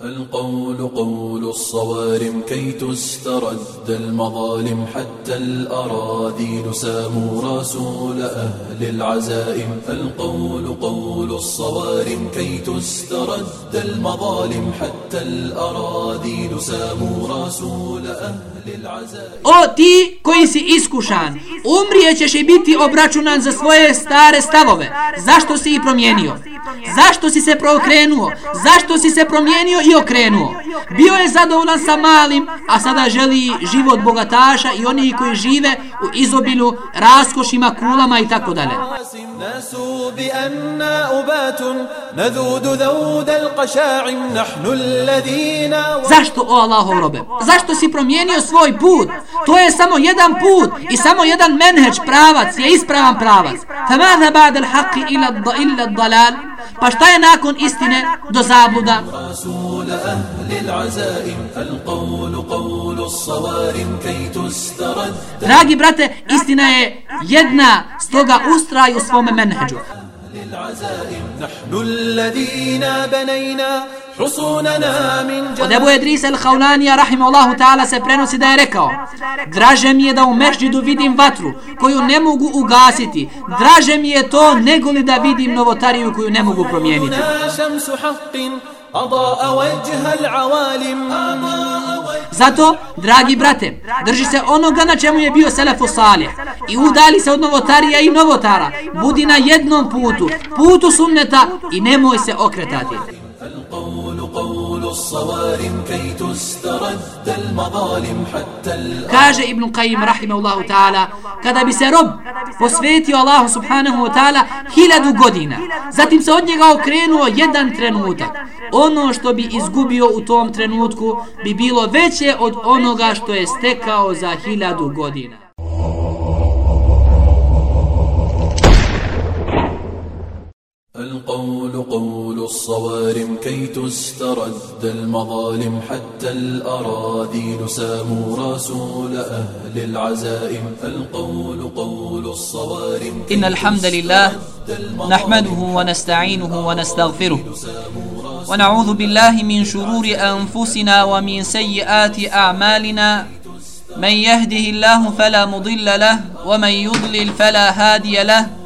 القول قول الصوارم كي تسترد المظالم حتى الأراذيل ساموا رسول أهل العزائم القول قول الصوارم كي تسترد المظالم حتى الأراذيل ساموا رسول أهل العزائم O ti koji si iskušan, umrijećeš i biti obračunan za svoje stare stavove. Zašto si ih promijenio? Zašto si se preokrenuo? Zašto si se promijenio i okrenuo? Bio je zadovoljan sa malim, a sada želi život bogataša i oni koji žive u izobilu, raskošima, kulama i tako dalje. ناسوا بأننا أبات نذود ذود القشاعم نحن الذين Zašto, o Allahov robe? Zašto si promijenio svoj put? To je samo jedan put i samo jedan menheđ pravac je ispravan pravac. Famada ba'da al-haqi ila illa ad-dalal? pa šta je nakon istine do zabluda? Dragi brate, istina je jedna, stoga ustraj u svome menheđu. Od Ebu Edris el Haulanija rahimahullahu ta'ala se prenosi da je rekao Draže mi je da u mešđidu vidim vatru koju ne mogu ugasiti. Draže mi je to negoli da vidim novotariju koju ne mogu promijeniti. Zato, dragi brate, drži se onoga na čemu je bio Selefu Salih i udali se od novotarija i novotara. Budi na jednom putu, putu sunneta i nemoj se okretati. القول قول الصوارم كي تسترد المظالم حتى الأرض Kaže Ibn Qayyim rahimahullahu ta'ala, kada bi se rob posvetio Allahu subhanahu wa ta'ala hiljadu godina, zatim se od njega okrenuo jedan trenutak, ono što bi izgubio u tom trenutku bi bilo veće od onoga što je stekao za hiljadu godina. القول قول الصوارم كي تسترد المظالم حتى الأراذيل ساموا رسول أهل العزائم. القول قول الصوارم إن الحمد لله نحمده ونستعينه ونستغفره. ونعوذ بالله من شرور أنفسنا ومن سيئات أعمالنا. من يهده الله فلا مضل له ومن يضلل فلا هادي له.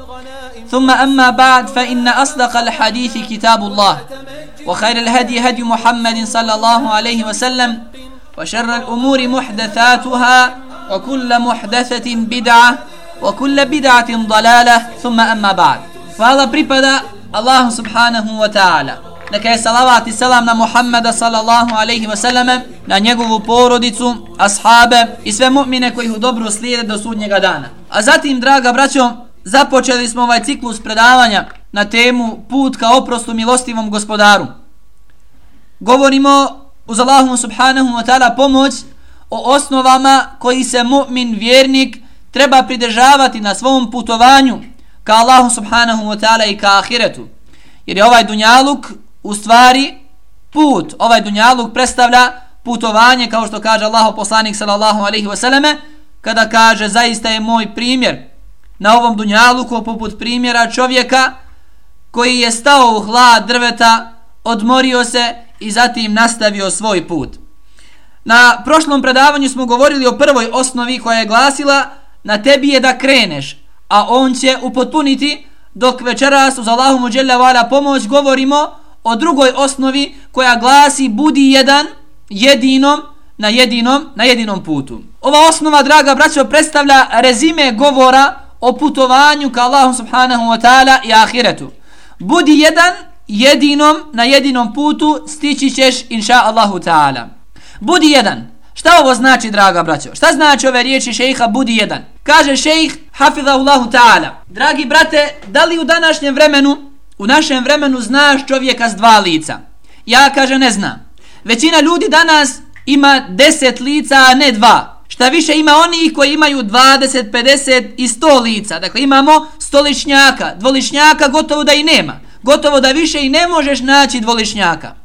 ثم أما بعد فإن أصدق الحديث كتاب الله وخير الهدي هدي محمد صلى الله عليه وسلم وشر الأمور محدثاتها وكل محدثة بدعة وكل بدعة ضلالة ثم أما بعد فهذا بريبدا الله سبحانه وتعالى Neka je salavat i selam na Muhammeda sallallahu alaihi wa sallam, na njegovu porodicu, ashabe i sve mu'mine koji ih u dobru slijede do sudnjega dana. A zatim, draga braćo, započeli smo ovaj ciklus predavanja na temu put ka oprostu milostivom gospodaru. Govorimo uz Allahum subhanahu wa ta'ala pomoć o osnovama koji se mu'min vjernik treba pridržavati na svom putovanju ka Allahu subhanahu wa ta'ala i ka ahiretu. Jer je ovaj dunjaluk u stvari put. Ovaj dunjaluk predstavlja putovanje kao što kaže Allahu poslanik sallallahu alaihi wa sallame kada kaže zaista je moj primjer na ovom dunjaluku poput primjera čovjeka koji je stao u hlad drveta, odmorio se i zatim nastavio svoj put. Na prošlom predavanju smo govorili o prvoj osnovi koja je glasila na tebi je da kreneš, a on će upotpuniti dok večeras uz Allahumu dželle vala pomoć govorimo o drugoj osnovi koja glasi budi jedan jedinom na jedinom na jedinom putu. Ova osnova draga braćo predstavlja rezime govora o putovanju ka Allahu subhanahu wa ta'ala i ahiretu. Budi jedan, jedinom, na jedinom putu stići ćeš inša Allahu ta'ala. Budi jedan. Šta ovo znači, draga braćo? Šta znači ove riječi šejha budi jedan? Kaže šejh, hafidhahullahu ta'ala. Dragi brate, da li u današnjem vremenu, u našem vremenu znaš čovjeka s dva lica? Ja kaže ne znam. Većina ljudi danas ima deset lica, a ne dva. Šta više ima oni koji imaju 20, 50 i 100 lica. Dakle imamo stoličnjaka, dvoličnjaka gotovo da i nema. Gotovo da više i ne možeš naći dvoličnjaka.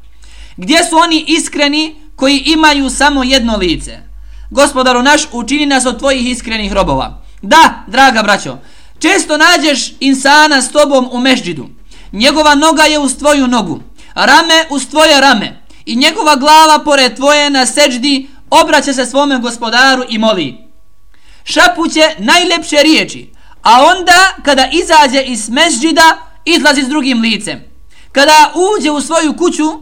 Gdje su oni iskreni koji imaju samo jedno lice? Gospodaru naš učini nas od tvojih iskrenih robova. Da, draga braćo, često nađeš insana s tobom u mežđidu. Njegova noga je uz tvoju nogu, rame uz tvoje rame i njegova glava pored tvoje na seđdi obraća se svome gospodaru i moli. Šapuće najlepše riječi, a onda kada izađe iz mesđida, izlazi s drugim licem. Kada uđe u svoju kuću,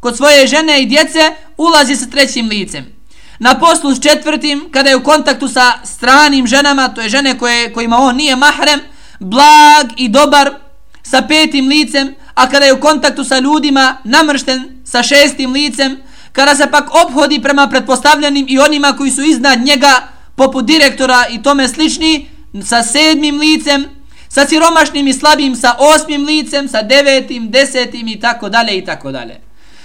kod svoje žene i djece, ulazi sa trećim licem. Na poslu s četvrtim, kada je u kontaktu sa stranim ženama, to je žene koje, kojima on nije mahrem, blag i dobar, sa petim licem, a kada je u kontaktu sa ljudima, namršten sa šestim licem, kada se pak obhodi prema pretpostavljenim i onima koji su iznad njega, poput direktora i tome slični, sa sedmim licem, sa siromašnim i slabim, sa osmim licem, sa devetim, desetim i tako dalje i tako dalje.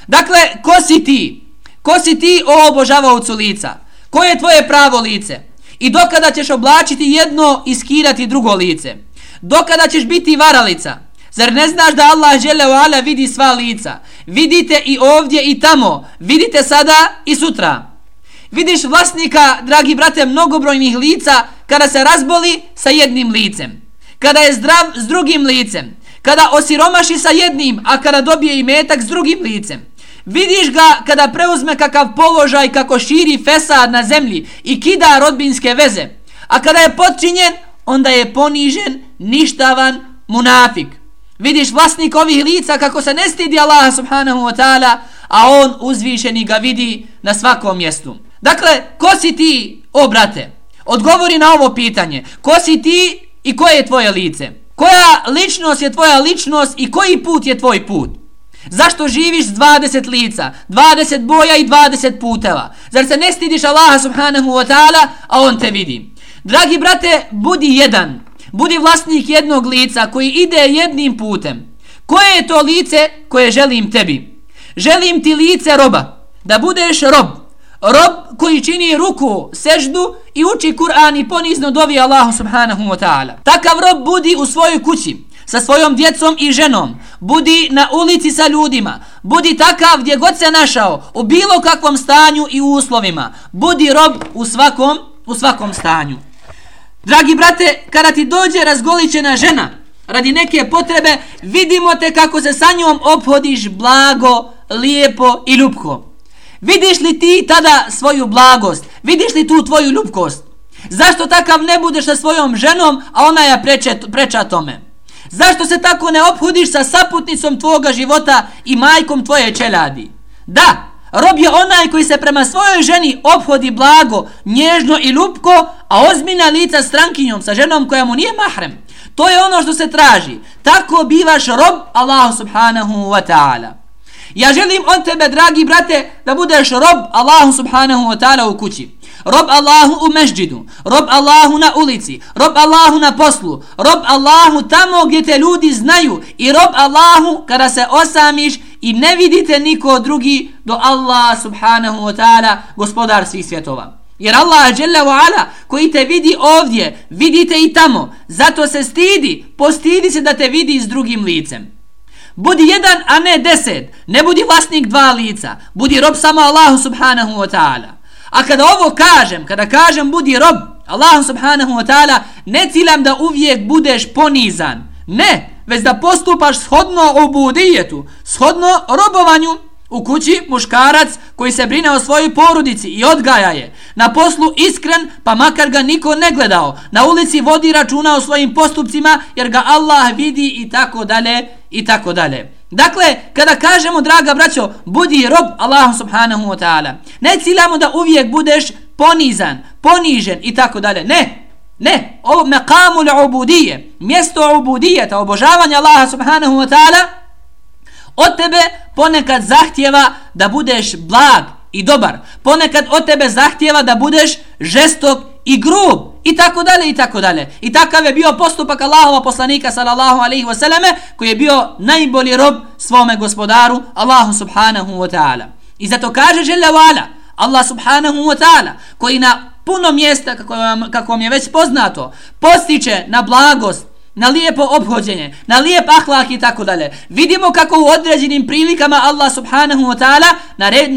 Dakle, ko si ti? Ko si ti o obožavaocu lica? Koje je tvoje pravo lice? I dokada ćeš oblačiti jedno i skirati drugo lice? Dokada ćeš biti varalica? Zar ne znaš da Allah žele o ala vidi sva lica? Vidite i ovdje i tamo. Vidite sada i sutra. Vidiš vlasnika, dragi brate, mnogobrojnih lica kada se razboli sa jednim licem. Kada je zdrav s drugim licem. Kada osiromaši sa jednim, a kada dobije i metak s drugim licem. Vidiš ga kada preuzme kakav položaj kako širi fesad na zemlji i kida rodbinske veze. A kada je podčinjen, onda je ponižen, ništavan, munafik. Vidiš vlasnik ovih lica kako se ne stidi Allah subhanahu wa ta'ala, a on uzvišeni ga vidi na svakom mjestu. Dakle, ko si ti, o brate? Odgovori na ovo pitanje. Ko si ti i koje je tvoje lice? Koja ličnost je tvoja ličnost i koji put je tvoj put? Zašto živiš s 20 lica, 20 boja i 20 puteva? Zar se ne stidiš Allaha subhanahu wa ta'ala, a on te vidi? Dragi brate, budi jedan. Budi vlasnik jednog lica koji ide jednim putem. Koje je to lice koje želim tebi? Želim ti lice roba. Da budeš rob. Rob koji čini ruku, seždu i uči Kur'an i ponizno dovi Allahu subhanahu wa ta'ala. Takav rob budi u svojoj kući sa svojom djecom i ženom, budi na ulici sa ljudima, budi takav gdje god se našao, u bilo kakvom stanju i uslovima, budi rob u svakom, u svakom stanju. Dragi brate, kada ti dođe razgoličena žena, radi neke potrebe, vidimo te kako se sa njom obhodiš blago, lijepo i ljubko. Vidiš li ti tada svoju blagost? Vidiš li tu tvoju ljubkost? Zašto takav ne budeš sa svojom ženom, a ona je preče, preča tome? Zašto se tako ne obhodiš sa saputnicom tvoga života i majkom tvoje čeladi? Da, rob je onaj koji se prema svojoj ženi obhodi blago, nježno i ljubko, a ozmina lica strankinjom sa ženom koja mu nije mahrem. To je ono što se traži. Tako bivaš rob Allah subhanahu wa ta'ala. Ja želim od tebe, dragi brate, da budeš rob Allahu subhanahu wa ta'ala u kući. Rob Allahu u mežđidu, rob Allahu na ulici, rob Allahu na poslu, rob Allahu tamo gdje te ljudi znaju i rob Allahu kada se osamiš i ne vidite niko drugi do Allah subhanahu wa ta'ala gospodar svih svjetova. Jer Allah dželle wa ala koji te vidi ovdje, vidite i tamo. Zato se stidi, postidi se da te vidi s drugim licem. Budi jedan, a ne deset. Ne budi vlasnik dva lica. Budi rob samo Allahu subhanahu wa ta'ala. A kada ovo kažem, kada kažem budi rob, Allah subhanahu wa ta'ala, ne ciljam da uvijek budeš ponizan. Ne, već da postupaš shodno obudijetu, shodno robovanju u kući muškarac koji se brine o svojoj porodici i odgaja je. Na poslu iskren, pa makar ga niko ne gledao. Na ulici vodi računa o svojim postupcima jer ga Allah vidi i tako dalje i tako dalje. Dakle, kada kažemo, draga braćo, budi rob Allahu subhanahu wa ta'ala, ne ciljamo da uvijek budeš ponizan, ponižen i tako dalje. Ne, Ne, ovo meqamu ubudije, mjesto ubudijeta, obožavanja Allaha subhanahu wa ta'ala, od tebe ponekad zahtjeva da budeš blag i dobar. Ponekad od tebe zahtjeva da budeš žestok i grub i tako dalje i tako dalje. I takav je bio postupak Allahova poslanika sallallahu alaihi ve selleme koji je bio najbolji rob svome gospodaru Allahu subhanahu wa ta'ala. I zato kaže žele vala Allah subhanahu wa ta'ala koji na puno mjesta kako vam, kako vam je već poznato postiče na blagost na lijepo obhođenje, na lijep ahlak i tako dalje. Vidimo kako u određenim prilikama Allah subhanahu wa ta'ala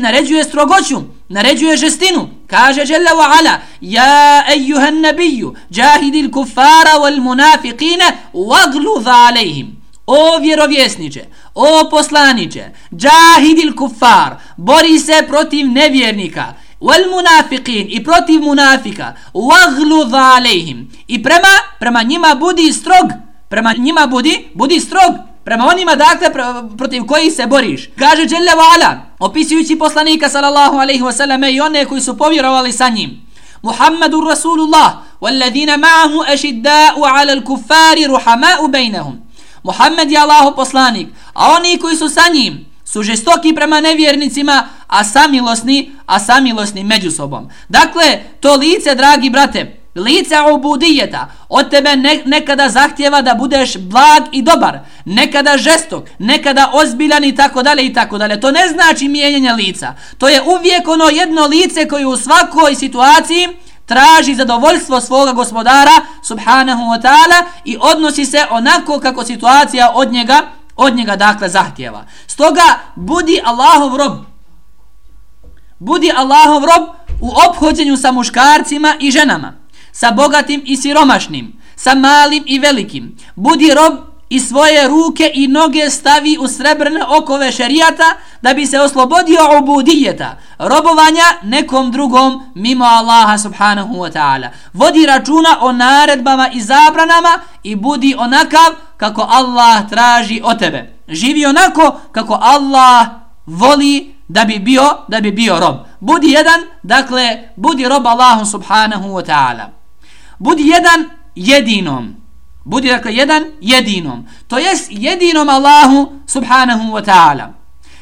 naređuje strogoću, naređuje žestinu. Kaže Jalla wa ala, Ja ejuhan nabiju, jahidil kufara wal munafiqina, wagluza alejhim. O vjerovjesniče, o poslaniče, jahidil kufar, bori se protiv nevjernika, wal munafiqin i protiv munafika waghlud alejhim i prema prema njima budi strog prema njima budi budi strog prema onima dakle protiv kojih se boriš kaže dželle vala opisujući poslanika sallallahu alejhi ve selleme i one koji su povjerovali sa njim Muhammedur Rasulullah والذين معه أشداء على الكفار رحماء بينهم Muhammed je Allahu poslanik a oni koji su sa njim su žestoki prema nevjernicima, a samilosni, a samilosni među sobom. Dakle, to lice, dragi brate, lice obudijeta, od tebe ne, nekada zahtjeva da budeš blag i dobar, nekada žestok, nekada ozbiljan i tako dalje i tako dalje. To ne znači mijenjanje lica. To je uvijek ono jedno lice koje u svakoj situaciji traži zadovoljstvo svoga gospodara, subhanahu wa ta'ala, i odnosi se onako kako situacija od njega od njega dakle zahtjeva. Stoga budi Allahov rob. Budi Allahov rob u obhođenju sa muškarcima i ženama, sa bogatim i siromašnim, sa malim i velikim. Budi rob i svoje ruke i noge stavi u srebrne okove šerijata da bi se oslobodio ubudijeta, robovanja nekom drugom mimo Allaha subhanahu wa ta'ala. Vodi računa o naredbama i zabranama i budi onakav kako Allah traži od tebe. Živi onako kako Allah voli da bi bio da bi bio rob. Budi jedan, dakle, budi rob Allahu subhanahu wa ta'ala. Budi jedan jedinom. Budi dakle jedan jedinom. To jest jedinom Allahu subhanahu wa ta'ala.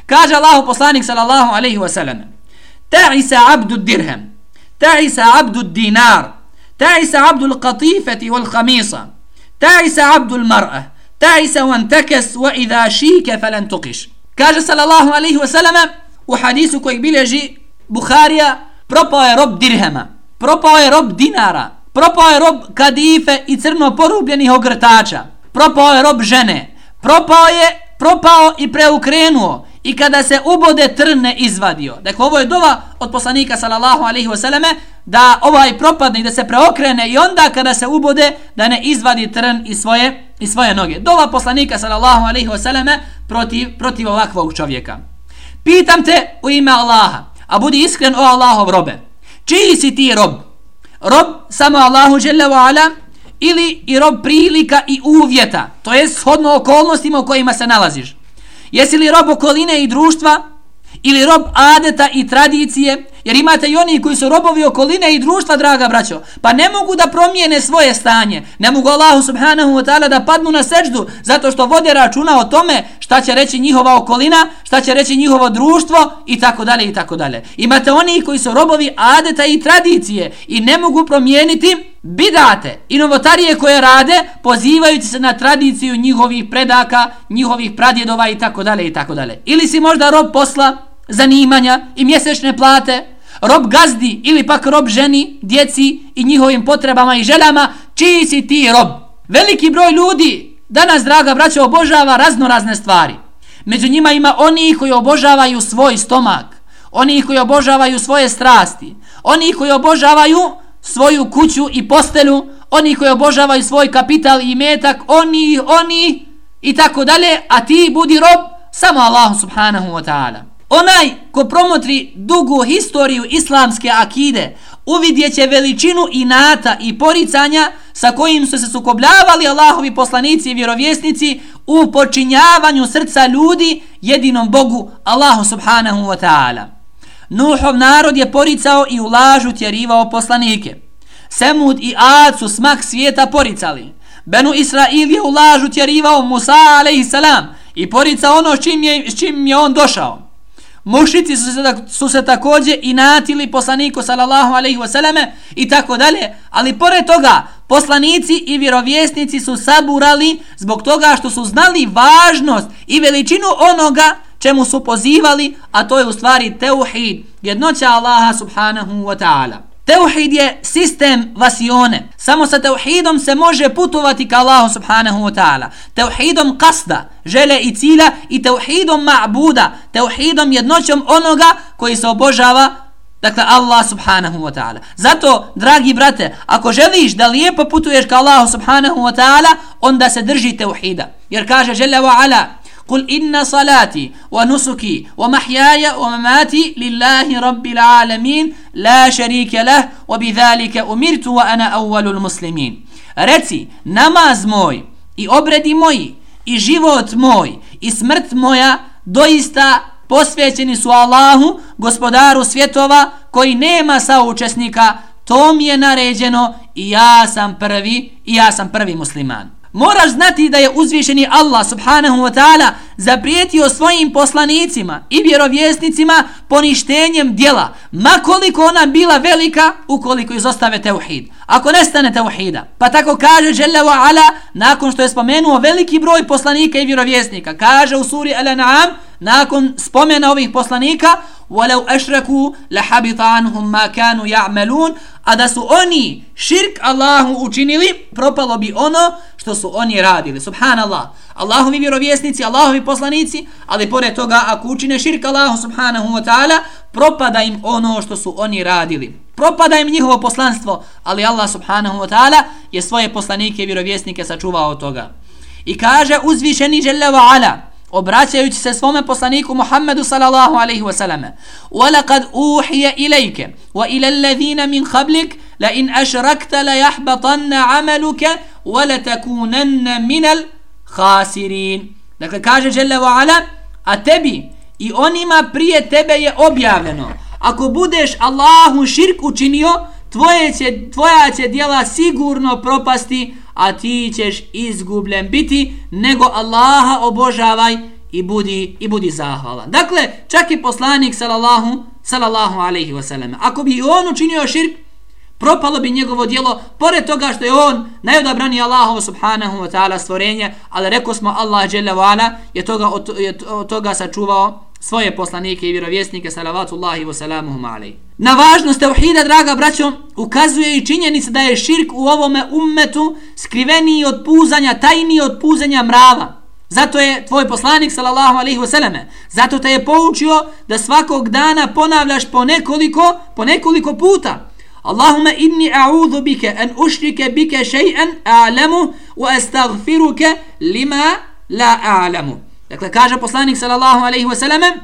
Kaže Allahu poslanik sallallahu alaihi wa sallam. Ta'isa abdu dirham. Ta'isa abdu dinar. Ta'isa abdu l-qatifati wal-khamisa. Ta'isa abdu l-mar'a. Ta'isa wan takas wa idha shika falan tukiš. Kaže sallallahu alaihi wa sallam u hadisu kojeg bileži Bukharija propao je rob dirhema. Propao je rob dinara. Propao je rob kadife i crno porubljenih ogrtača. Propao je rob žene. Propao je, propao i preukrenuo. I kada se ubode trne izvadio. Dakle, ovo je dova od poslanika sallallahu alaihi wasallame da ovaj propadne i da se preokrene i onda kada se ubode da ne izvadi trn iz svoje, iz svoje noge. Dova poslanika sallallahu alaihi wasallame protiv, protiv ovakvog čovjeka. Pitam te u ime Allaha, a budi iskren o Allahov robe. Čiji si ti rob? Rob samo Allahu dželle ve ala ili i rob prilika i uvjeta, to je shodno okolnostima u kojima se nalaziš. Jesi li rob okoline i društva ili rob adeta i tradicije Jer imate i oni koji su robovi okoline i društva, draga braćo. Pa ne mogu da promijene svoje stanje. Ne mogu Allahu subhanahu wa ta'ala da padnu na seđdu zato što vode računa o tome šta će reći njihova okolina, šta će reći njihovo društvo i tako dalje i tako dalje. Imate oni koji su robovi adeta i tradicije i ne mogu promijeniti bidate i novotarije koje rade pozivajući se na tradiciju njihovih predaka, njihovih pradjedova i tako dalje i tako dalje. Ili si možda rob posla, zanimanja i mjesečne plate, rob gazdi ili pak rob ženi, djeci i njihovim potrebama i željama, čiji si ti rob? Veliki broj ljudi danas, draga braća, obožava razno razne stvari. Među njima ima oni koji obožavaju svoj stomak, oni koji obožavaju svoje strasti, oni koji obožavaju svoju kuću i postelju, oni koji obožavaju svoj kapital i metak, oni, oni i tako dalje, a ti budi rob samo Allahu subhanahu wa ta'ala. Onaj ko promotri dugu historiju islamske akide uvidjet će veličinu inata i poricanja sa kojim su se sukobljavali Allahovi poslanici i vjerovjesnici u počinjavanju srca ljudi jedinom Bogu Allahu subhanahu wa ta'ala. Nuhov narod je poricao i u lažu tjerivao poslanike. Semud i Ad su smak svijeta poricali. Benu Israil je u lažu tjerivao Musa a.s. i poricao ono s čim je, s čim je on došao. Mušici su se, su se također inatili poslaniku sallallahu alaihi wasallam i tako dalje, ali pored toga poslanici i vjerovjesnici su saburali zbog toga što su znali važnost i veličinu onoga čemu su pozivali, a to je u stvari teuhid, jednoća Allaha subhanahu wa ta'ala. Teuhid je sistem vasione. Samo sa teuhidom se može putovati ka Allahu subhanahu wa ta'ala. Teuhidom kasda, žele i cilja i teuhidom ma'buda, teuhidom jednoćom onoga koji se obožava Dakle, Allah subhanahu wa ta'ala. Zato, dragi brate, ako želiš da lijepo putuješ ka Allahu subhanahu wa ta'ala, onda se drži teuhida. Jer kaže, žele wa ala, قل إن صلاتي ونسكي ومحياي ومماتي لله رب العالمين لا شريك له وبذلك أمرت وأنا أول المسلمين رتي نماز موي i obredi moji i život moj i smrt moja doista posvećeni su Allahu, gospodaru svjetova, koji nema saučesnika, to mi je naređeno i ja sam prvi, i ja sam prvi musliman. moraš znati da je uzvišeni Allah subhanahu wa ta'ala zaprijetio svojim poslanicima i vjerovjesnicima poništenjem dijela, makoliko ona bila velika, ukoliko izostave teuhid. Ako nestane teuhida, pa tako kaže Jalla wa ala, nakon što je spomenuo veliki broj poslanika i vjerovjesnika, kaže u suri Al-An'am, nakon spomena ovih poslanika, ولو اشركوا لحبط عنهم ما كانوا يعملون a da su oni širk Allahu učinili propalo bi ono što su oni radili. Subhanallah. Allahovi vjerovjesnici Allahovi poslanici ali pored toga ako učine širk Allahu subhanahu wa ta'ala propada im ono što su oni radili. Propada im njihovo poslanstvo ali Allah subhanahu wa ta'ala je svoje poslanike i vjerovjesnike sačuvao od toga. I kaže uzvišeni žele wa ala obraćajući se svome poslaniku Muhammedu sallallahu alaihi wasallam وَلَقَدْ أُوحِيَ إِلَيْكَ وَإِلَى الَّذِينَ مِنْ خَبْلِكَ لَإِنْ أَشْرَكْتَ لَيَحْبَطَنَّ عَمَلُكَ وَلَتَكُونَنَّ مِنَ الْخَاسِرِينَ Dakle, kaže Jelle wa ala, a tebi i onima prije tebe je objavljeno. Ako budeš Allahu širk učinio, tvoje će, tvoja će djela sigurno propasti, a ti ćeš izgubljen biti, nego Allaha obožavaj i budi i budi zahvalan. Dakle, čak i poslanik sallallahu sallallahu alejhi ve. Ako bi on učinio širk, propalo bi njegovo djelo, pored toga što je on najodabrani Allahovo subhanahu wa ta'ala stvorenje, ali rekao smo Allah je toga od, je od toga sačuvao svoje poslanike i vjerovjesnike salavatullahi wa salamuhum alaihi. Na važnost tauhida, draga braćo, ukazuje i činjenica da je širk u ovome ummetu skriveniji od puzanja, tajniji od puzanja mrava. Zato je tvoj poslanik sallallahu alejhi ve selleme, zato te je poučio da svakog dana ponavljaš po nekoliko, po nekoliko puta. Allahumma inni a'udhu bika an ushrika bika shay'an a'lemu wa astaghfiruka lima la a'lamu. Dakle kaže poslanik sallallahu alejhi ve selleme,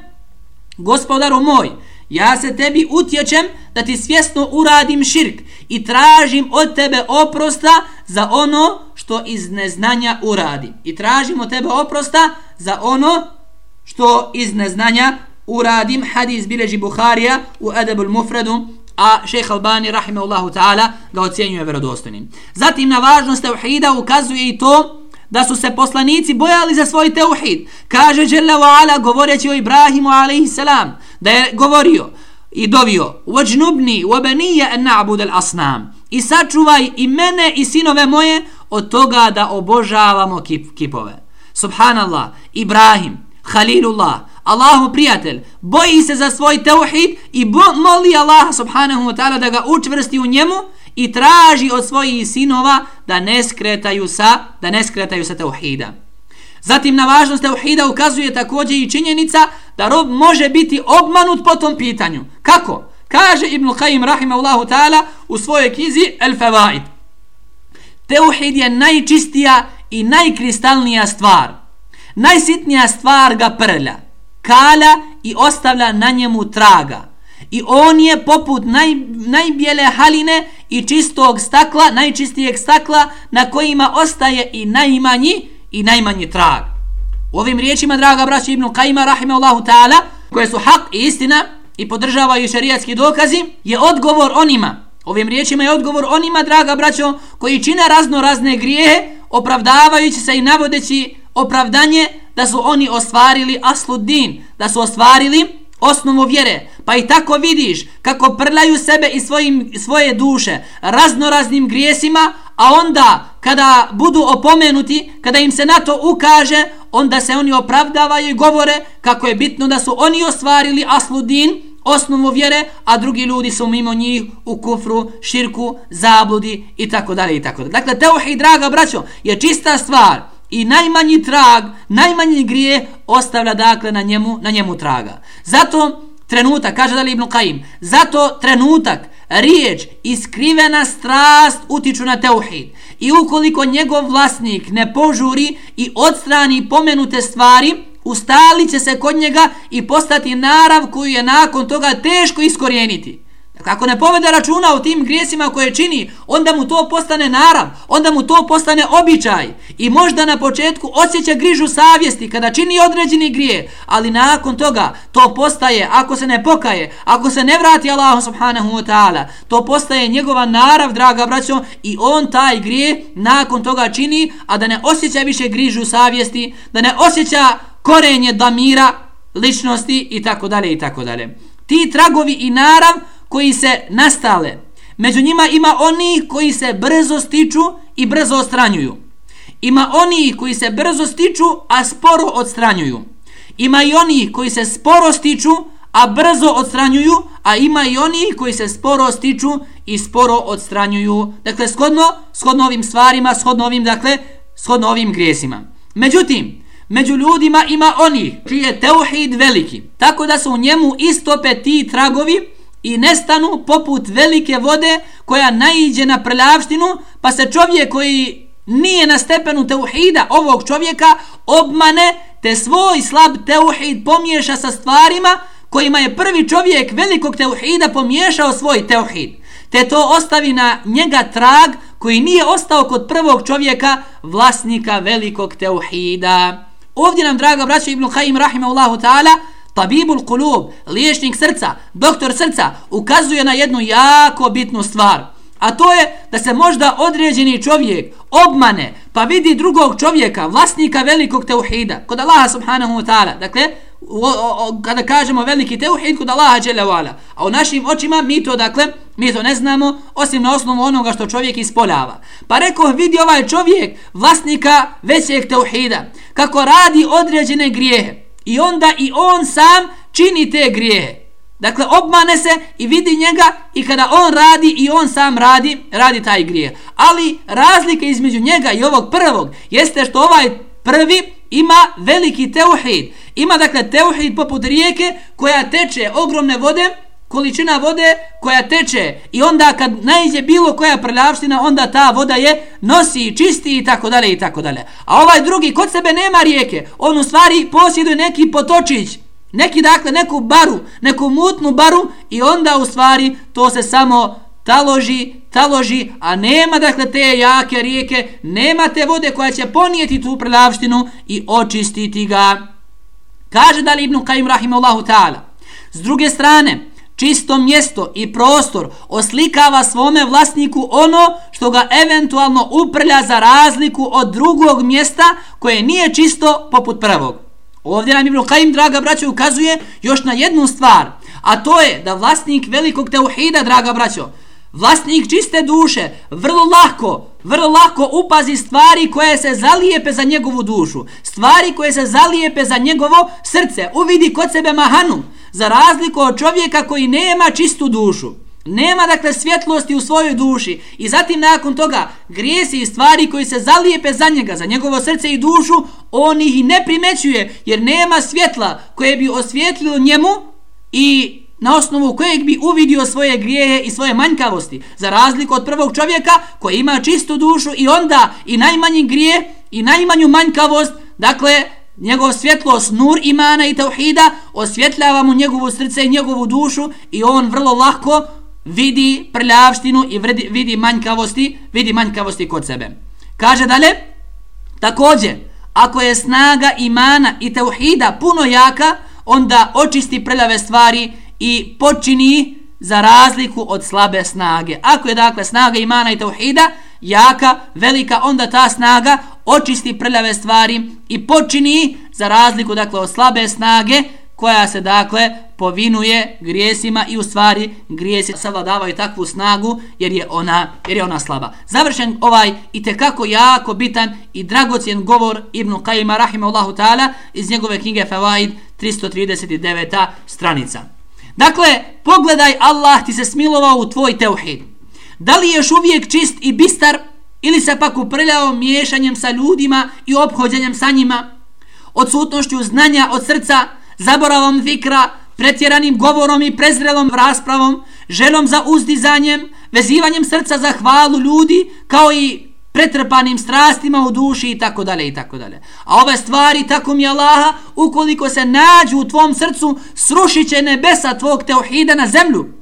gospodaru moj, ja se tebi utječem da ti svjesno uradim širk i tražim od tebe oprosta za ono što iz neznanja uradim. I tražim od tebe oprosta za ono što iz neznanja uradim. Hadis bileži Buharija u Edebul Mufredu, a šeha Albani, rahimahullahu ta'ala, ga ocjenjuje verodostojnim. Zatim na važnost tauhida ukazuje i to da su se poslanici bojali za svoj teuhid. Kaže Jalla wa ala govoreći o Ibrahimu alejhi selam: da je govorio i dovio وَجْنُبْنِي وَبَنِيَ أَنْ نَعْبُدَ الْأَصْنَامِ i sačuvaj i mene i sinove moje od toga da obožavamo kip, kipove. Subhanallah, Ibrahim, Halilullah, Allahu prijatelj, boji se za svoj teuhid i moli Allah subhanahu wa ta'ala da ga učvrsti u njemu i traži od svojih sinova da ne skretaju sa da ne skretaju sa tauhida. Zatim na važnost teuhida ukazuje također i činjenica da rob može biti obmanut po tom pitanju. Kako? Kaže Ibn Qayyim rahimahullahu ta'ala u svojoj knjizi El Fawaid. Tauhid je najčistija i najkristalnija stvar. Najsitnija stvar ga prlja, kala i ostavlja na njemu traga i on je poput naj, najbijele haline i čistog stakla, najčistijeg stakla na kojima ostaje i najmanji i najmanji trag. U ovim riječima, draga braća Ibnu Kajima, rahimahullahu ta'ala, koje su hak i istina i podržavaju šarijatski dokazi, je odgovor onima Ovim riječima je odgovor onima, draga braćo, koji čine razno razne grijehe, opravdavajući se i navodeći opravdanje da su oni ostvarili asludin, da su ostvarili osnovu vjere. Pa i tako vidiš kako prljaju sebe i svojim, svoje duše raznoraznim grijesima, a onda kada budu opomenuti, kada im se na to ukaže, onda se oni opravdavaju i govore kako je bitno da su oni ostvarili asludin, osnovu vjere, a drugi ljudi su mimo njih u kufru, širku, zabludi i tako dalje i tako dalje. Dakle, teuhid, draga braćo, je čista stvar i najmanji trag, najmanji grije ostavlja dakle na njemu, na njemu traga. Zato trenutak, kaže da li Ibn Qaim, zato trenutak, riječ i skrivena strast utiču na teuhid. I ukoliko njegov vlasnik ne požuri i odstrani pomenute stvari, ustali će se kod njega i postati narav koju je nakon toga teško iskorijeniti. Dakle, ako ne povede računa o tim grijesima koje čini, onda mu to postane narav, onda mu to postane običaj i možda na početku osjeća grižu savjesti kada čini određeni grije, ali nakon toga to postaje, ako se ne pokaje, ako se ne vrati Allah subhanahu wa ta'ala, to postaje njegova narav, draga braćo, i on taj grije nakon toga čini, a da ne osjeća više grižu savjesti, da ne osjeća korenje damira, ličnosti i tako dalje i tako dalje. Ti tragovi i narav koji se nastale, među njima ima oni koji se brzo stiču i brzo odstranjuju. Ima oni koji se brzo stiču, a sporo odstranjuju. Ima i oni koji se sporo stiču, a brzo odstranjuju, a ima i oni koji se sporo stiču i sporo odstranjuju. Dakle, shodno, shodno ovim stvarima, shodno ovim, dakle, shodno ovim grijesima. Međutim, Među ljudima ima oni čiji je teuhid veliki, tako da su u njemu istope ti tragovi i nestanu poput velike vode koja naiđe na prljavštinu, pa se čovjek koji nije na stepenu teuhida ovog čovjeka obmane te svoj slab teuhid pomiješa sa stvarima kojima je prvi čovjek velikog teuhida pomiješao svoj teuhid. Te to ostavi na njega trag koji nije ostao kod prvog čovjeka vlasnika velikog teuhida. Ovdje nam, draga braća Ibn Khaim, rahimahullahu ta'ala, tabibul kulub, liječnik srca, doktor srca, ukazuje na jednu jako bitnu stvar. A to je da se možda određeni čovjek obmane, pa vidi drugog čovjeka, vlasnika velikog teuhida, kod Allaha subhanahu wa ta'ala. Dakle, o, o, o, kada kažemo veliki teuhid kod Allaha dželle a u našim očima mi to dakle mi to ne znamo osim na osnovu onoga što čovjek ispoljava pa reko vidi ovaj čovjek vlasnika većeg teuhida kako radi određene grijehe i onda i on sam čini te grijehe Dakle, obmane se i vidi njega i kada on radi i on sam radi, radi taj grije. Ali razlika između njega i ovog prvog jeste što ovaj prvi ima veliki teuhid. Ima dakle teuhid poput rijeke koja teče ogromne vode, količina vode koja teče i onda kad najde bilo koja prljavština, onda ta voda je nosi, čisti i tako dalje i tako dalje. A ovaj drugi, kod sebe nema rijeke, on u stvari posjeduje neki potočić, neki dakle neku baru, neku mutnu baru i onda u stvari to se samo taloži, taloži, a nema dakle te jake rijeke, nema te vode koja će ponijeti tu prljavštinu i očistiti ga. Kaže da li Ibn Qajim Rahimullahu ta'ala. S druge strane, čisto mjesto i prostor oslikava svome vlasniku ono što ga eventualno uprlja za razliku od drugog mjesta koje nije čisto poput prvog. Ovdje nam Ibn Kajim, draga braćo, ukazuje još na jednu stvar, a to je da vlasnik velikog teuhida, draga braćo, Vlasnik čiste duše vrlo lako, vrlo lako upazi stvari koje se zalijepe za njegovu dušu. Stvari koje se zalijepe za njegovo srce. Uvidi kod sebe mahanu. Za razliku od čovjeka koji nema čistu dušu. Nema dakle svjetlosti u svojoj duši. I zatim nakon toga grijesi i stvari koji se zalijepe za njega, za njegovo srce i dušu, on ih ne primećuje jer nema svjetla koje bi osvjetlilo njemu i na osnovu kojeg bi uvidio svoje grijehe i svoje manjkavosti, za razliku od prvog čovjeka koji ima čistu dušu i onda i najmanji grije i najmanju manjkavost, dakle, njegov svjetlost nur imana i tauhida osvjetljava mu njegovu srce i njegovu dušu i on vrlo lako vidi prljavštinu i vidi manjkavosti, vidi manjkavosti kod sebe. Kaže dalje, također, ako je snaga imana i tauhida puno jaka, onda očisti prljave stvari i počini za razliku od slabe snage. Ako je dakle snaga imana i tauhida jaka, velika, onda ta snaga očisti prljave stvari i počini za razliku dakle od slabe snage koja se dakle povinuje grijesima i u stvari grijesi savladavaju takvu snagu jer je ona jer je ona slaba. Završen ovaj i te kako jako bitan i dragocjen govor Ibn Qayyima rahimehullahu taala iz njegove knjige Fawaid 339. stranica. Dakle, pogledaj Allah ti se smilovao u tvoj teuhid. Da li ješ uvijek čist i bistar ili se pak uprljao miješanjem sa ljudima i obhođenjem sa njima, odsutnošću znanja od srca, zaboravom fikra, pretjeranim govorom i prezrelom raspravom, želom za uzdizanjem, vezivanjem srca za hvalu ljudi, kao i pretrpanim strastima u duši i tako dalje i tako dalje. A ove stvari, tako mi Allaha, ukoliko se nađu u tvom srcu, srušit će nebesa tvog teohida na zemlju.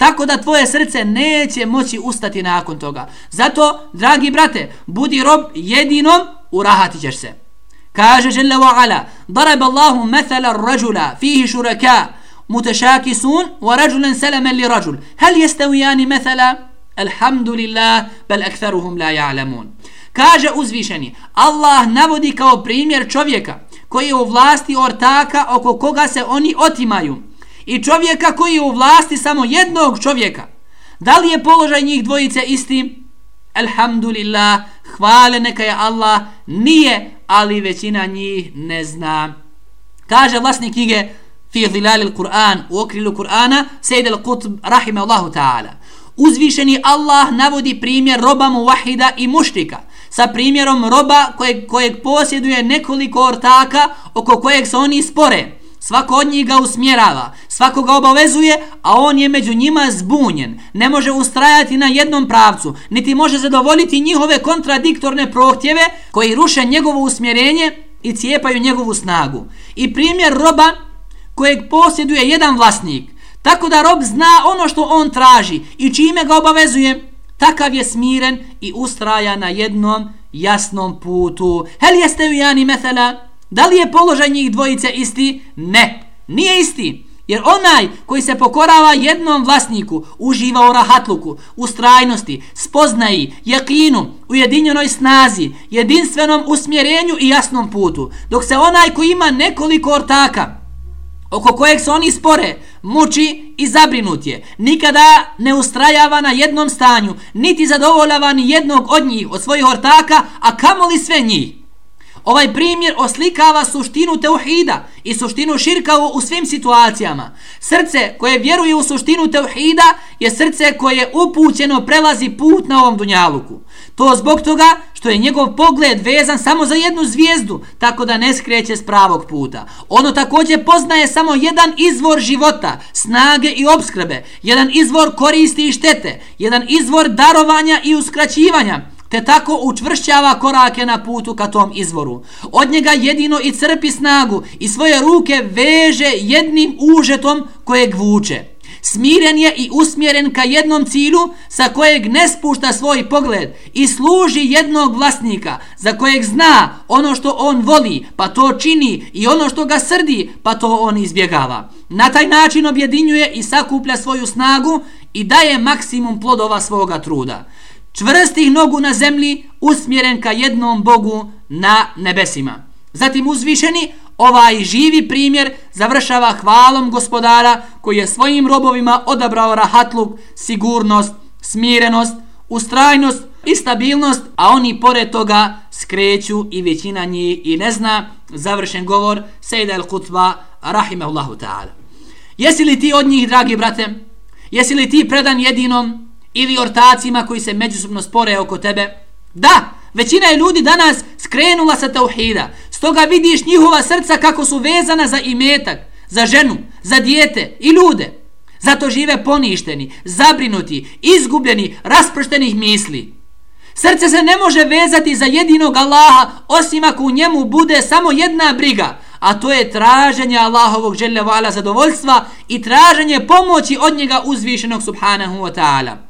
Tako da tvoje srce neće moći ustati nakon toga. Zato, dragi brate, budi rob jedinom, urahati ćeš se. Kaže Jalla wa Ala, darab Allahu methala rajula fihi šuraka mutešakisun wa rajulan salaman li rajul. Hal jestavijani methala? Alhamdulillah, bel aktharuhum la ja'lamun. Kaže uzvišeni, Allah navodi kao primjer čovjeka koji je u vlasti ortaka oko koga se oni otimaju i čovjeka koji je u vlasti samo jednog čovjeka. Da li je položaj njih dvojice isti? Alhamdulillah, hvale neka je Allah, nije, ali većina njih ne zna. Kaže vlasnik knjige fi zilali Kur'an, u okrilu Kur'ana, sejde al-Qutb, rahime Allahu ta'ala. Uzvišeni Allah navodi primjer roba muvahida i muštika sa primjerom roba kojeg, kojeg posjeduje nekoliko ortaka oko kojeg se oni spore. Svako od njih ga usmjerava, svako ga obavezuje, a on je među njima zbunjen. Ne može ustrajati na jednom pravcu, niti može zadovoljiti njihove kontradiktorne prohtjeve koji ruše njegovo usmjerenje i cijepaju njegovu snagu. I primjer roba kojeg posjeduje jedan vlasnik, Tako da rob zna ono što on traži i čime ga obavezuje, takav je smiren i ustraja na jednom jasnom putu. Hel jeste u jani methala? Da li je položaj njih dvojice isti? Ne, nije isti. Jer onaj koji se pokorava jednom vlasniku uživa u rahatluku, u strajnosti, spoznaji, jakinu, ujedinjenoj snazi, jedinstvenom usmjerenju i jasnom putu. Dok se onaj koji ima nekoliko ortaka, oko kojeg se oni spore, muči i zabrinut je. Nikada ne ustrajava na jednom stanju, niti zadovoljava ni jednog od njih, od svojih ortaka, a kamoli sve njih. Ovaj primjer oslikava suštinu teuhida i suštinu širka u svim situacijama. Srce koje vjeruje u suštinu teuhida je srce koje upućeno prelazi put na ovom dunjaluku. To zbog toga što je njegov pogled vezan samo za jednu zvijezdu, tako da ne skreće s pravog puta. Ono također poznaje samo jedan izvor života, snage i obskrbe, jedan izvor koristi i štete, jedan izvor darovanja i uskraćivanja, te tako učvršćava korake na putu ka tom izvoru. Od njega jedino i crpi snagu i svoje ruke veže jednim užetom kojeg vuče. Smiren je i usmjeren ka jednom cilju sa kojeg ne spušta svoj pogled i služi jednog vlasnika za kojeg zna ono što on voli pa to čini i ono što ga srdi pa to on izbjegava. Na taj način objedinjuje i sakuplja svoju snagu i daje maksimum plodova svoga truda čvrstih nogu na zemlji, usmjeren ka jednom Bogu na nebesima. Zatim uzvišeni, ovaj živi primjer završava hvalom gospodara koji je svojim robovima odabrao rahatluk, sigurnost, smirenost, ustrajnost i stabilnost, a oni pored toga skreću i većina njih i ne zna završen govor Sejda el-Kutba rahimahullahu ta'ala. Jesi li ti od njih, dragi brate? Jesi li ti predan jedinom ili ortacima koji se međusobno spore oko tebe? Da, većina je ljudi danas skrenula sa tauhida. Stoga vidiš njihova srca kako su vezana za imetak, za ženu, za dijete i ljude. Zato žive poništeni, zabrinuti, izgubljeni, rasprštenih misli. Srce se ne može vezati za jedinog Allaha osim ako u njemu bude samo jedna briga, a to je traženje Allahovog želja zadovoljstva i traženje pomoći od njega uzvišenog subhanahu wa ta'ala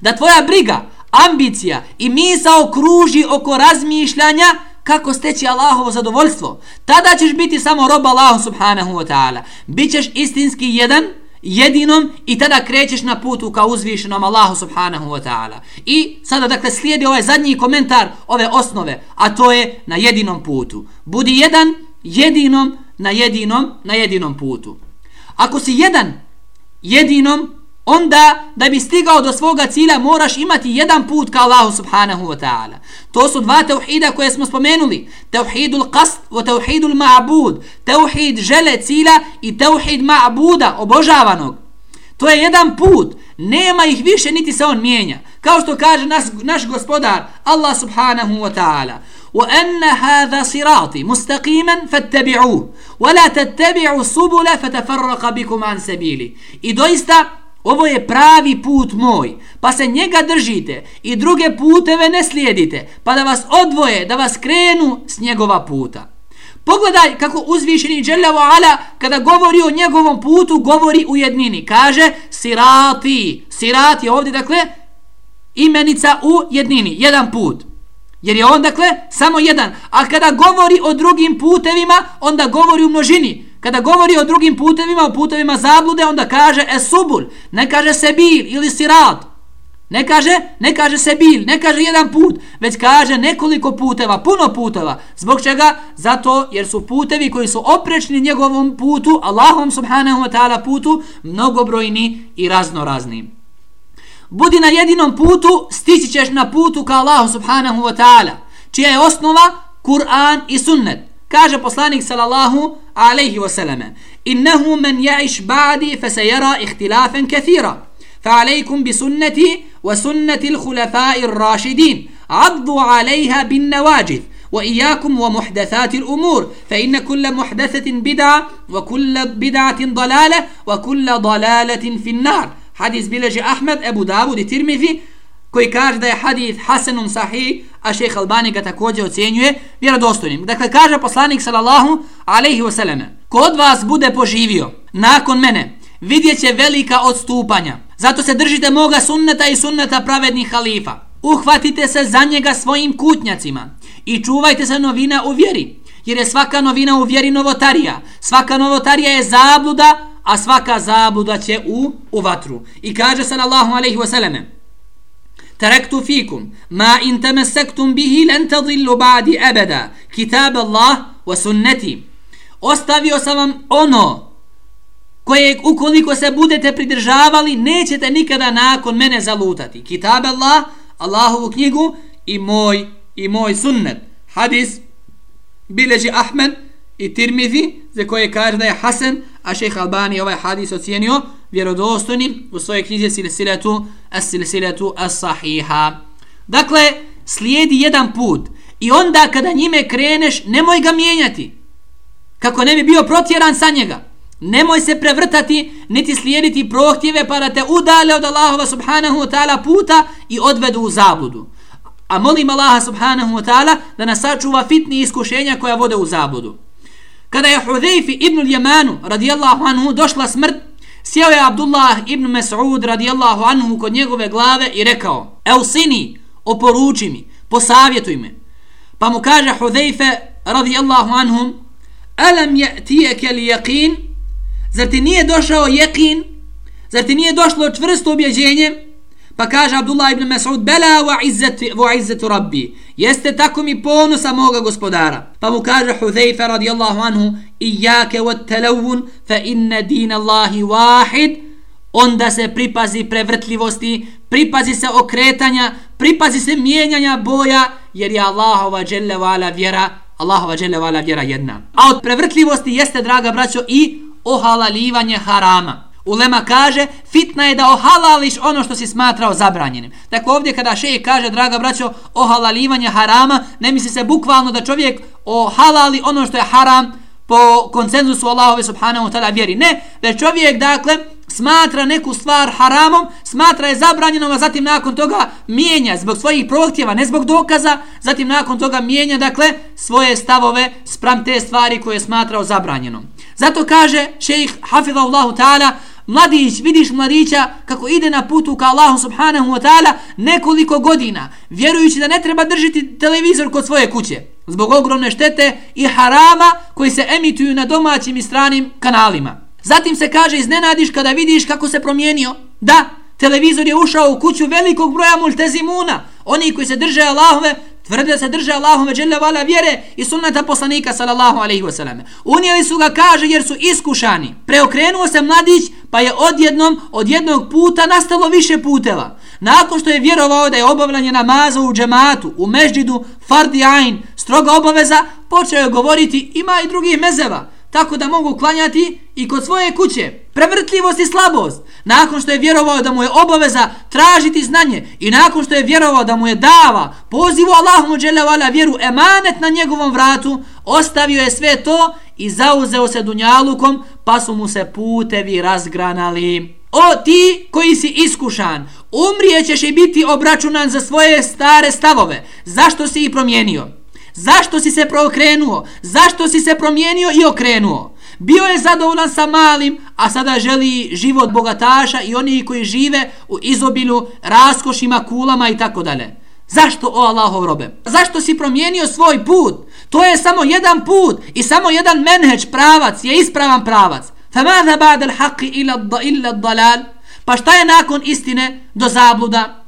da tvoja briga, ambicija i misa okruži oko razmišljanja kako steći Allahovo zadovoljstvo, tada ćeš biti samo roba Allahu subhanahu wa ta'ala. Bićeš istinski jedan jedinom i tada krećeš na putu ka uzvišenom Allahu subhanahu wa ta'ala. I sada dakle slijedi ovaj zadnji komentar ove osnove, a to je na jedinom putu. Budi jedan jedinom na jedinom na jedinom putu. Ako si jedan jedinom onda da bi stigao do svoga cilja moraš imati jedan put ka Allahu subhanahu wa ta'ala. To su dva tauhida koje smo spomenuli. Tauhidul qasd wa tauhidul ma'bud. Tauhid žele cilja i tauhid ma'buda, obožavanog. To je jedan put. Nema ih više niti se on mijenja. Kao što kaže nas, naš gospodar Allah subhanahu wa ta'ala. وأن هذا صراطي مستقيما فاتبعوه ولا تتبعوا السبل فتفرق بكم عن سبيلي I doista Ovo je pravi put moj, pa se njega držite i druge puteve ne slijedite, pa da vas odvoje, da vas krenu s njegova puta. Pogledaj kako uzvišeni Đelevo Ala kada govori o njegovom putu, govori u jednini. Kaže sirati, sirat je ovdje dakle imenica u jednini, jedan put. Jer je on dakle samo jedan. A kada govori o drugim putevima, onda govori u množini. Kada govori o drugim putevima, o putevima zablude, onda kaže esubul, ne kaže sebil ili sirat. Ne kaže, ne kaže sebil, ne kaže jedan put, već kaže nekoliko puteva, puno puteva. Zbog čega? Zato jer su putevi koji su oprečni njegovom putu, Allahom subhanahu wa ta'ala putu, mnogobrojni i raznorazni. Budi na jedinom putu, stići ćeš na putu ka Allahu subhanahu wa ta'ala, čija je osnova Kur'an i sunnet. Kaže poslanik sallallahu alaihi wa sallam Innehu men ja'iš ba'di fe se jera ihtilafen kathira wa sunneti l'hulafai rashidin Addu alaiha bin nawajith وإياكم ومحدثات الأمور فإن كل محدثة بدعة وكل بدعة ضلالة وكل ضلالة في النار حديث بلج أحمد أبو داود الترمذي koji kaže da je hadith hasanun sahih, a šejh Albani ga također ocjenjuje vjerodostojnim. Dakle, kaže poslanik sallallahu alaihi wasallam, kod vas bude poživio nakon mene, vidjet će velika odstupanja. Zato se držite moga sunneta i sunneta pravednih halifa. Uhvatite se za njega svojim kutnjacima i čuvajte se novina u vjeri. Jer je svaka novina u vjeri novotarija. Svaka novotarija je zabluda, a svaka zabluda će u, u vatru. I kaže sallallahu alaihi wasallam, تركت فيكم ما إن تمسكتم به لن تضلوا بعد أبدا كتاب الله وسنتي ostavio sam vam ono koje ukoliko se budete pridržavali nećete nikada nakon mene zalutati kitab Allah Allahovu knjigu i moj i moj sunnet hadis bileži Ahmed i Tirmizi za koje kaže da je Hasan a šejh Albani ovaj hadis ocijenio vjerodostojnim u svojoj knjizi silsiletu as-silsiletu as-sahiha. Dakle, slijedi jedan put i onda kada njime kreneš, nemoj ga mijenjati. Kako ne bi bio protjeran sa njega. Nemoj se prevrtati, niti slijediti prohtjeve pa da te udale od Allahova subhanahu wa ta'ala puta i odvedu u zabludu. A molim Allaha subhanahu wa ta'ala da nas sačuva fitni iskušenja koja vode u zabludu. Kada je Hudejfi ibn Ljemanu radijallahu anhu došla smrt, sjeo je Abdullah ibn Mas'ud radijallahu anhu kod njegove glave i rekao El sini, oporuči mi, posavjetuj me. Pa mu kaže Hudejfe radijallahu anhu Alam je tijeke li jeqin? Zar ti nije došao jeqin? Zar ti nije došlo čvrsto objeđenje? Pa kaže Abdullah ibn Mas'ud Bela wa izzati, wa izzatu rabbi. Jeste tako mi ponosa moga gospodara. Pa mu kaže Huzeyfe radijallahu anhu ijake wa telawun Fa inna din Allahi wahid. Onda se pripazi prevrtljivosti Pripazi se okretanja Pripazi se mijenjanja boja Jer je Allahova dželle vala vjera Allahova dželle vala vjera jedna. A od prevrtljivosti jeste draga braćo I ohalalivanje harama. Ulema kaže, fitna je da ohalališ ono što si smatrao zabranjenim. Dakle, ovdje kada šejih kaže, draga braćo, ohalalivanje harama, ne misli se bukvalno da čovjek ohalali ono što je haram po koncenzusu Allahove subhanahu ta'ala vjeri. Ne, već čovjek, dakle, smatra neku stvar haramom, smatra je zabranjenom, a zatim nakon toga mijenja zbog svojih prohtjeva, ne zbog dokaza, zatim nakon toga mijenja, dakle, svoje stavove spram te stvari koje je smatrao zabranjenom. Zato kaže šejih hafidhahullahu ta'ala, Mladić, vidiš mladića kako ide na putu ka Allahu subhanahu wa ta'ala nekoliko godina, vjerujući da ne treba držati televizor kod svoje kuće, zbog ogromne štete i harama koji se emituju na domaćim i stranim kanalima. Zatim se kaže iznenadiš kada vidiš kako se promijenio. Da, televizor je ušao u kuću velikog broja multezimuna. Oni koji se drže Allahove, tvrde da se drže Allahove dželle vala vjere i sunnata poslanika sallallahu alejhi ve selleme. Unijeli su ga kaže jer su iskušani. Preokrenuo se mladić pa je odjednom od jednog puta nastalo više puteva. Nakon što je vjerovao da je obavljanje namaza u džematu, u mežđidu, fardi ain, stroga obaveza, počeo je govoriti ima i drugih mezeva tako da mogu klanjati i kod svoje kuće. Prevrtljivost i slabost. Nakon što je vjerovao da mu je obaveza tražiti znanje i nakon što je vjerovao da mu je dava pozivu Allahu dželevala vjeru emanet na njegovom vratu, ostavio je sve to i zauzeo se dunjalukom pa su mu se putevi razgranali. O ti koji si iskušan, umrijećeš i biti obračunan za svoje stare stavove. Zašto si ih promijenio? Zašto si se preokrenuo? Zašto si se promijenio i okrenuo? Bio je zadovoljan sa malim, a sada želi život bogataša i oni koji žive u izobilu, raskošima, kulama i tako dalje. Zašto, o Allahov robe? Zašto si promijenio svoj put? To je samo jedan put i samo jedan menheđ pravac, je ispravan pravac. فَمَاذَا بَعْدَ الْحَقِّ إِلَّا الضَّلَالِ Pa šta je nakon istine do zabluda?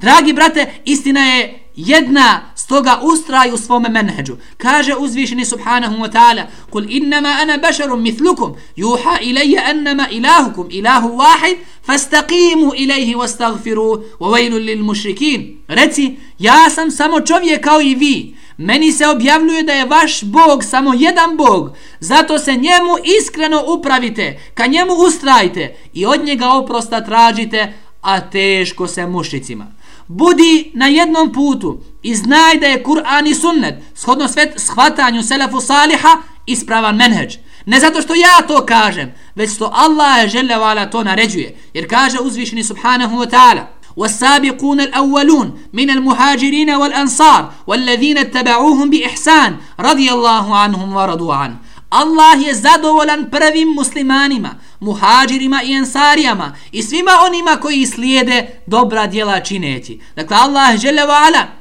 Dragi brate, istina je jedna stoga ustraj u svome menheđu. Kaže uzvišeni subhanahu wa ta'ala kul innama ana basharum mithlukum juha ilayya annama ilahukum ilahu wahid fastaqimu ilayhi wastaghfiru wa vajlu lil mušrikin. reci ja sam samo čovjek kao i vi. Meni se objavljuje da je vaš bog samo jedan bog. Zato se njemu iskreno upravite ka njemu ustrajte i od njega oprosta tražite a teško se mušicima budi na jednom putu i znaj da je Kur'an i sunnet shodno svet shvatanju selefu saliha ispravan menheđ. Ne zato što ja to kažem, već što Allah je žele vala to naređuje. Jer kaže uzvišeni subhanahu wa ta'ala والسابقون الأولون من المهاجرين والأنصار والذين اتبعوهم بإحسان رضي الله عنهم ورضوا عنه Allah je zadovoljan prvim muslimanima, muhađirima i ensarijama i svima onima koji slijede dobra djela čineći. Dakle, Allah žele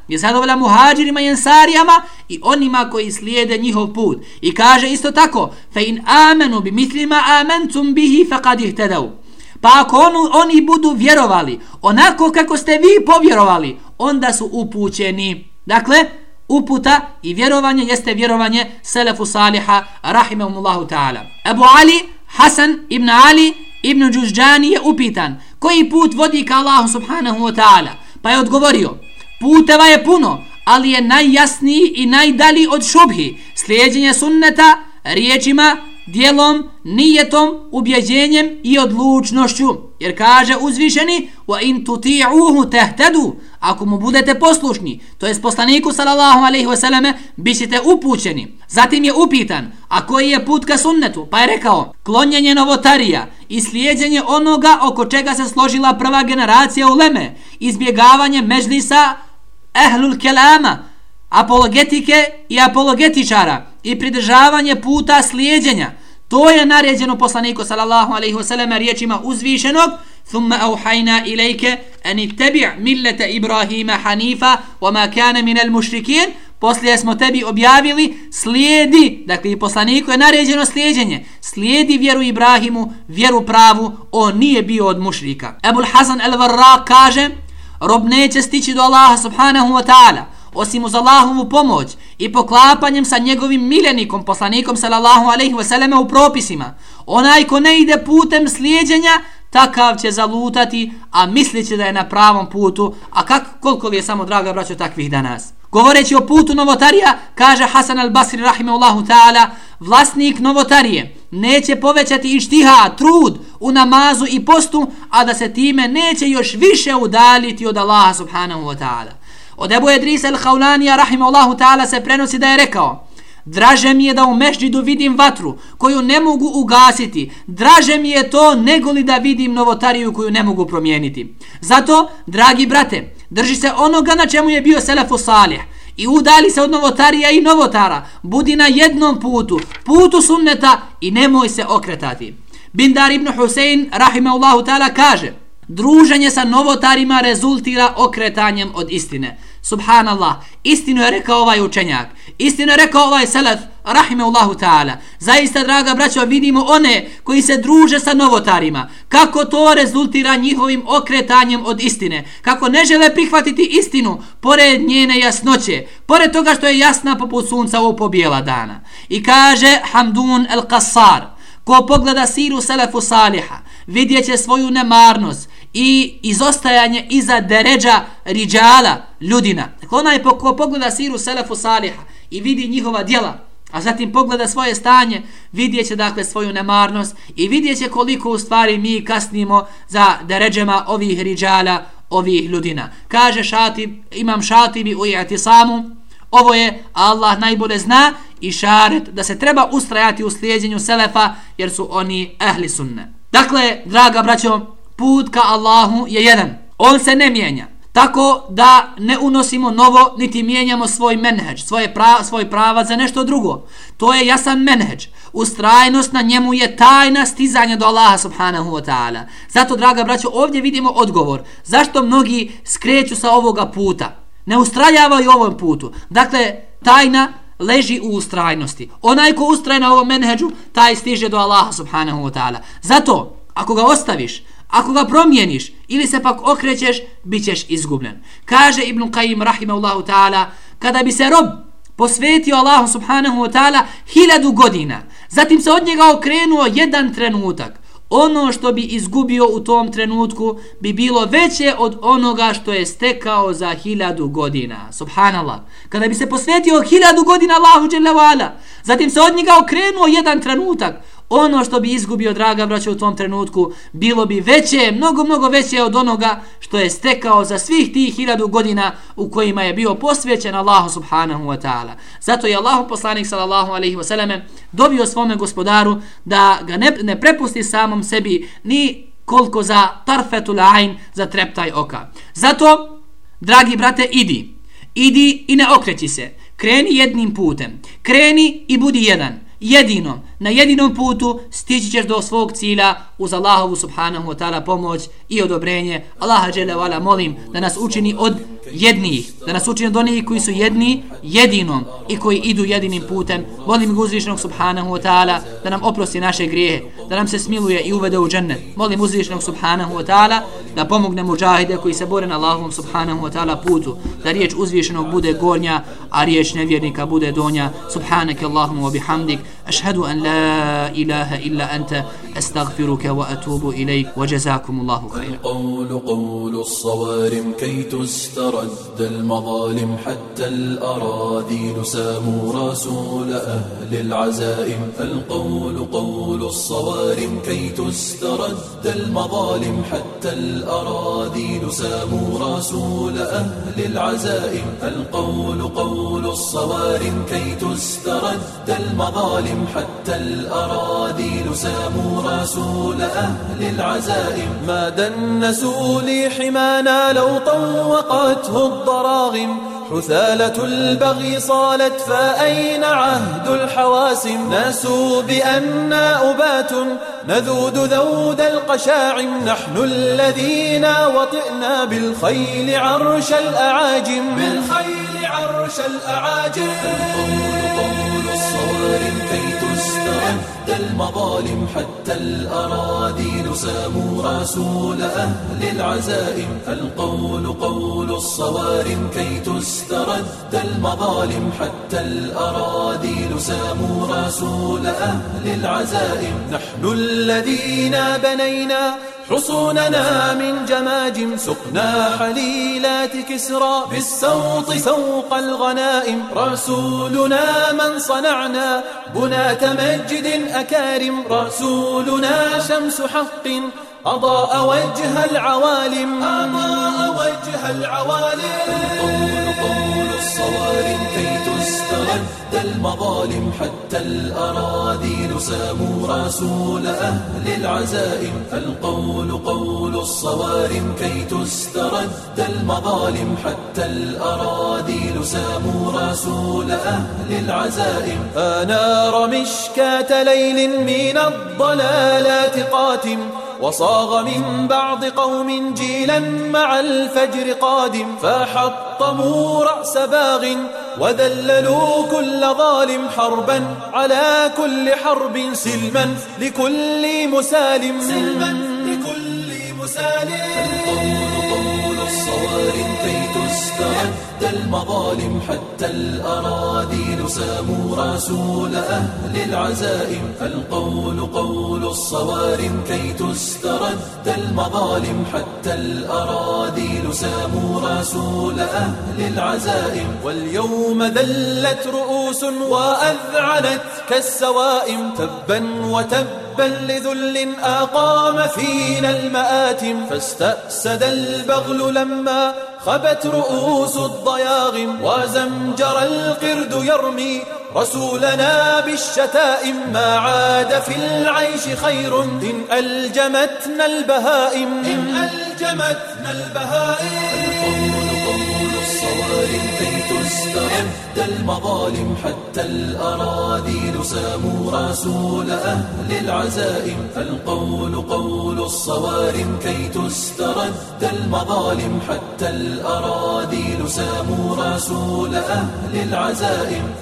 je zadovoljan muhađirima i ensarijama i onima koji slijede njihov put. I kaže isto tako, fe in amenu bi mislima amentum bihi faqad ihtedau. Pa ako onu, oni budu vjerovali onako kako ste vi povjerovali, onda su upućeni. Dakle, uputa i vjerovanje jeste vjerovanje selefu saliha rahimahumullahu ta'ala. Abu Ali Hasan ibn Ali ibn Đužđani je upitan koji put vodi ka Allahu subhanahu wa ta'ala pa je odgovorio puteva je puno ali je najjasniji i najdali od šubhi slijedjenje sunneta riječima dijelom, nijetom, ubjeđenjem i odlučnošću. Jer kaže uzvišeni wa in tuti'uhu tahtadu ako mu budete poslušni, to jest poslaniku sallallahu alejhi ve selleme, bićete upućeni. Zatim je upitan: "A koji je put ka sunnetu?" Pa je rekao: "Klonjenje novotarija i slijedeње onoga oko čega se složila prva generacija uleme, izbjegavanje mežlisa ehlul kelama, apologetike i apologetičara." i pridržavanje puta slijedjenja. To je naređeno poslaniku sallallahu alaihi wasallam riječima uzvišenog thumma auhayna ilayka an ittabi' millata ibrahima hanifa wama kana min al-mushrikin Poslije smo tebi objavili slijedi, dakle i poslaniku je naređeno slijedjenje, slijedi vjeru Ibrahimu, vjeru pravu, on nije bio od mušrika. Ebul Hasan el-Varra kaže, rob neće stići do Allaha subhanahu wa ta'ala, osim uz Allahovu pomoć i poklapanjem sa njegovim miljenikom, poslanikom sallallahu alaihi wasallam u propisima. Onaj ko ne ide putem slijedjenja, takav će zalutati, a misliće da je na pravom putu, a kak, koliko li je samo draga braćo takvih danas. Govoreći o putu novotarija, kaže Hasan al-Basri rahimahullahu ta'ala, vlasnik novotarije neće povećati ištiha, trud u namazu i postu, a da se time neće još više udaliti od Allaha subhanahu wa ta'ala. Od Ebu Edrisa el-Haulanija, rahimahullahu ta'ala, se prenosi da je rekao Draže mi je da u mešđidu vidim vatru koju ne mogu ugasiti. Draže mi je to nego li da vidim novotariju koju ne mogu promijeniti. Zato, dragi brate, drži se onoga na čemu je bio Selefu Salih i udali se od novotarija i novotara. Budi na jednom putu, putu sunneta i nemoj se okretati. Bindar ibn Husein, rahimahullahu ta'ala, kaže Druženje sa novotarima rezultira okretanjem od istine. Subhanallah, istinu je rekao ovaj učenjak, istinu je rekao ovaj selef, rahimeullahu ta'ala. Zaista, draga braćo, vidimo one koji se druže sa novotarima. Kako to rezultira njihovim okretanjem od istine. Kako ne žele prihvatiti istinu pored njene jasnoće. Pored toga što je jasna poput sunca u pobijela dana. I kaže Hamdun el Qasar, ko pogleda siru Selefu Saliha, vidjet će svoju nemarnost i izostajanje iza deređa riđala ljudina. Dakle, onaj ko pogleda siru Selefu Saliha i vidi njihova djela, a zatim pogleda svoje stanje, vidjet će dakle svoju nemarnost i vidjet će koliko u stvari mi kasnimo za deređema ovih riđala, ovih ljudina. Kaže šatib, imam šatibi u i'tisamu, ovo je Allah najbolje zna i šaret da se treba ustrajati u slijedjenju Selefa jer su oni ehli sunne. Dakle, draga braćo, put ka Allahu je jedan. On se ne mijenja. Tako da ne unosimo novo, niti mijenjamo svoj menheđ, svoje pra, svoj prava za nešto drugo. To je jasan menheđ. Ustrajnost na njemu je tajna stizanja do Allaha subhanahu wa ta'ala. Zato, draga braćo, ovdje vidimo odgovor. Zašto mnogi skreću sa ovoga puta? Ne ustrajavaju ovom putu. Dakle, tajna leži u ustrajnosti. Onaj ko ustraje na ovom menheđu, taj stiže do Allaha subhanahu wa ta'ala. Zato, ako ga ostaviš, ako ga promijeniš ili se pak okrećeš, bit ćeš izgubljen. Kaže Ibn Qayyim rahimahullahu ta'ala, kada bi se rob posvetio Allahu subhanahu wa ta'ala hiljadu godina, zatim se od njega okrenuo jedan trenutak, ono što bi izgubio u tom trenutku bi bilo veće od onoga što je stekao za hiljadu godina. Subhanallah. Kada bi se posvetio hiljadu godina Allahu zatim se od njega okrenuo jedan trenutak, ono što bi izgubio draga braća u tom trenutku bilo bi veće, mnogo mnogo veće od onoga što je stekao za svih tih hiljadu godina u kojima je bio posvećen Allahu subhanahu wa ta'ala. Zato je Allahu poslanik sallallahu alaihi wa dobio svome gospodaru da ga ne, ne prepusti samom sebi ni koliko za tarfetul ain za treptaj oka. Zato, dragi brate, idi. Idi i ne okreći se. Kreni jednim putem. Kreni i budi jedan. Jedinom na jedinom putu stići ćeš do svog cilja uz Allahovu subhanahu wa ta'ala pomoć i odobrenje. Allaha džele vala molim da nas učini od jednih, da nas učini od onih koji su jedni jedinom i koji idu jedinim putem. Molim uzvišenog subhanahu wa ta'ala da nam oprosti naše grijehe, da nam se smiluje i uvede u džennet. Molim uzvišenog subhanahu wa ta'ala da pomogne muđahide koji se bore na Allahovom subhanahu wa ta'ala putu, da riječ uzvišenog bude gornja, a riječ nevjernika bude donja. Subhanake Allahumma wa bihamdik, ašhedu an لا إله إلا أنت أستغفرك وأتوب إليك وجزاكم الله خيرا. القول قول الصوارم كي تسترد المظالم حتى الأراذيل ساموا رسول أهل العزائم. القول قول الصوارم كي تسترد المظالم حتى الأراذيل ساموا رسول أهل العزائم. القول قول الصوارم كي تسترد المظالم حتى الأراذيل ساموا رسول أهل العزائم. ما دنسوا لي حمانا لو طوقته الضراغم. حثالة البغي صالت فأين عهد الحواسم؟ ناسوا بأننا أبات نذود ذود القشاعم. نحن الذين وطئنا بالخيل عرش الأعاجم. بالخيل عرش الأعاجم. الصوارم كي تسترد المظالم حتى الأراضي ساموا رسول أهل العزائم. القول قول الصوارم كي تسترد المظالم حتى الأراضي ساموا رسول أهل العزائم. نحن الذين بنينا حصوننا من جماجم سقنا حليلات كسرى بالسوط سوق الغنائم. رسولنا من صنعنا بنات مجد أكارم رسولنا شمس حق أضاء وجه العوالم. أضاء وجه العوالم. القول قول الصوارم كي تسترد المظالم حتى الأراذيل ساموا رسول أهل العزائم. القول قول الصوارم كي تسترد المظالم حتى الأراذيل ساموا رسول أهل العزائم. أنار مشكاة ليل من الضلالات قاتم وصاغ من بعض قوم جيلا مع الفجر قادم. فحطموا رأس باغ وذللوا كل ظالم حربا على كل حرب سلما لكل مسالم. سلما لكل مسالم. الصوارم كي تستعد المظالم حتى الأراضي. ساموا رسول أهل العزائم. القول قول الصوارم كي تسترد المظالم. حتى الأراضي ساموا رسول أهل العزائم. واليوم ذلت رؤوس وأذعنت كالسوائم. تبا وتبا لذل أقام فينا المآتم. فاستأسد البغل لما خبت رؤوس الضياغم. وزمجر القرد يرمي رسولنا بالشتائم. ما عاد في العيش خير إن ألجمتنا البهائم. إن ألجمتنا البهائم. الصوارم كي تسترد المظالم حتى الأراضي. ساموا رسول أهل العزائم. القول قول الصوارم كي تسترد. المظالم حتى الأراضي. ساموا رسول أهل العزائم.